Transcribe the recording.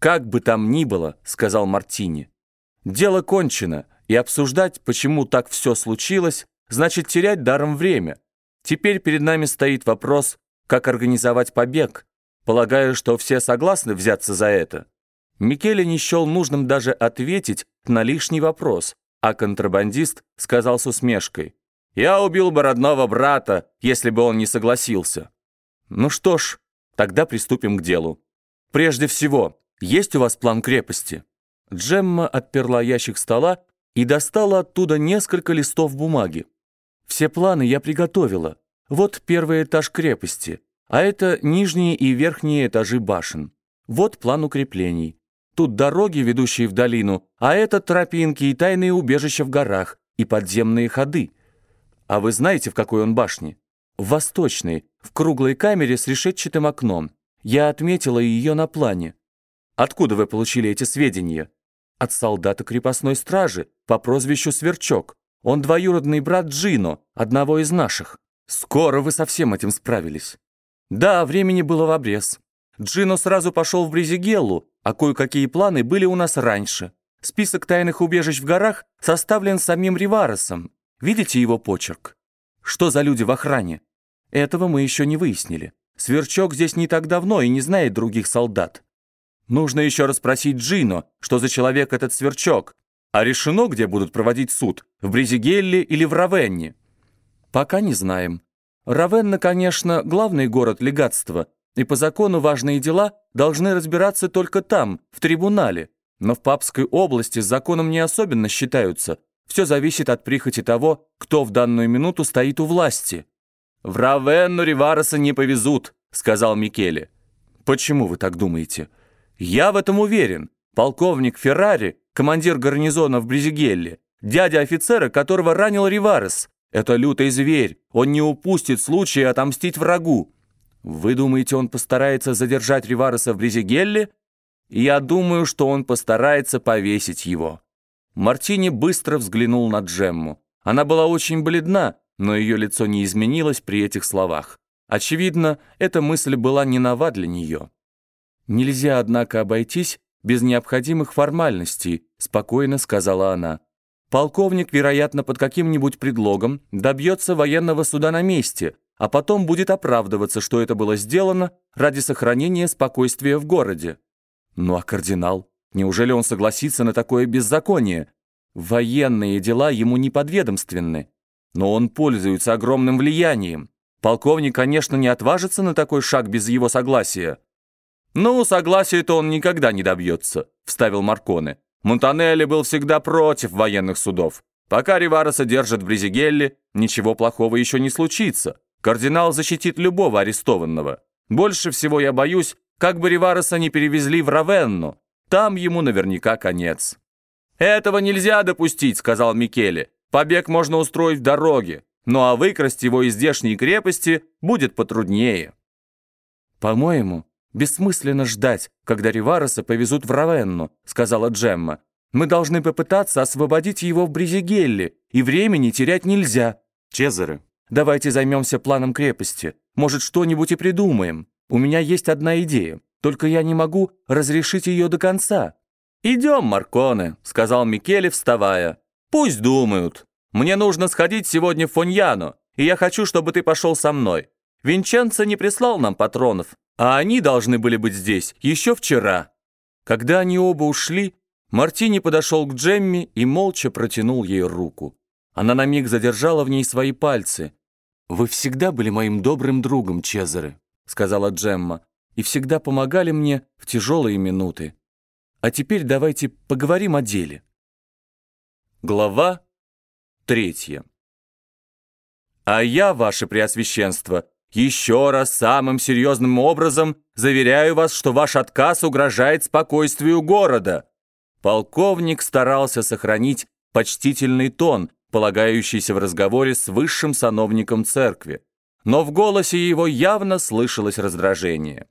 «Как бы там ни было», — сказал Мартини, — «дело кончено, и обсуждать, почему так все случилось, значит терять даром время. Теперь перед нами стоит вопрос, как организовать побег. Полагаю, что все согласны взяться за это». Микеле не счел нужным даже ответить на лишний вопрос, а контрабандист сказал с усмешкой, «Я убил бы родного брата, если бы он не согласился». «Ну что ж, тогда приступим к делу. Прежде всего, есть у вас план крепости?» Джемма отперла ящик стола и достала оттуда несколько листов бумаги. «Все планы я приготовила. Вот первый этаж крепости, а это нижние и верхние этажи башен. Вот план укреплений. Тут дороги, ведущие в долину, а это тропинки и тайные убежища в горах, и подземные ходы. А вы знаете, в какой он башне? В восточной, в круглой камере с решетчатым окном. Я отметила ее на плане. Откуда вы получили эти сведения? От солдата крепостной стражи по прозвищу Сверчок. Он двоюродный брат Джино, одного из наших. Скоро вы со всем этим справились. Да, времени было в обрез. Джино сразу пошел в Бризигеллу, а кое-какие планы были у нас раньше. Список тайных убежищ в горах составлен самим Риваросом. Видите его почерк? Что за люди в охране? Этого мы еще не выяснили. Сверчок здесь не так давно и не знает других солдат. Нужно еще расспросить Джино, что за человек этот Сверчок. А решено, где будут проводить суд, в Бризигелле или в Равенне? Пока не знаем. Равенна, конечно, главный город легатства, и по закону важные дела должны разбираться только там, в трибунале. Но в Папской области с законом не особенно считаются. Все зависит от прихоти того, кто в данную минуту стоит у власти. «В Равенну Ривароса не повезут», — сказал Микеле. «Почему вы так думаете?» «Я в этом уверен. Полковник Феррари, командир гарнизона в Бризигелле, дядя офицера, которого ранил Риварес. Это лютый зверь. Он не упустит случая отомстить врагу. Вы думаете, он постарается задержать Ривареса в Бризигелле? Я думаю, что он постарается повесить его». Мартини быстро взглянул на Джемму. Она была очень бледна, но ее лицо не изменилось при этих словах. Очевидно, эта мысль была не нова для нее. «Нельзя, однако, обойтись без необходимых формальностей», спокойно сказала она. «Полковник, вероятно, под каким-нибудь предлогом добьется военного суда на месте, а потом будет оправдываться, что это было сделано ради сохранения спокойствия в городе. Ну а кардинал? Неужели он согласится на такое беззаконие? Военные дела ему не подведомственны. Но он пользуется огромным влиянием. Полковник, конечно, не отважится на такой шаг без его согласия. «Ну, согласия-то он никогда не добьется», — вставил Марконе. Монтанелли был всегда против военных судов. Пока Ривареса держат в Бризигелле, ничего плохого еще не случится. Кардинал защитит любого арестованного. Больше всего я боюсь, как бы Ривареса не перевезли в Равенну. Там ему наверняка конец». «Этого нельзя допустить», — сказал Микеле. «Побег можно устроить в дороге, ну а выкрасть его из здешней крепости будет потруднее». «По-моему, бессмысленно ждать, когда Ривареса повезут в Равенну», — сказала Джемма. «Мы должны попытаться освободить его в Бризигелле, и времени терять нельзя». «Чезаре, Давайте займемся планом крепости. Может, что-нибудь и придумаем. У меня есть одна идея, только я не могу разрешить ее до конца». «Идем, Марконе», — сказал Микеле, вставая. «Пусть думают. Мне нужно сходить сегодня в Фоньяно, и я хочу, чтобы ты пошел со мной. Винченцо не прислал нам патронов, а они должны были быть здесь еще вчера». Когда они оба ушли, Мартини подошел к Джемми и молча протянул ей руку. Она на миг задержала в ней свои пальцы, «Вы всегда были моим добрым другом, Чезаре», — сказала Джемма, «и всегда помогали мне в тяжелые минуты. А теперь давайте поговорим о деле». Глава третья. «А я, ваше преосвященство, еще раз самым серьезным образом заверяю вас, что ваш отказ угрожает спокойствию города». Полковник старался сохранить почтительный тон, полагающийся в разговоре с высшим сановником церкви, но в голосе его явно слышалось раздражение.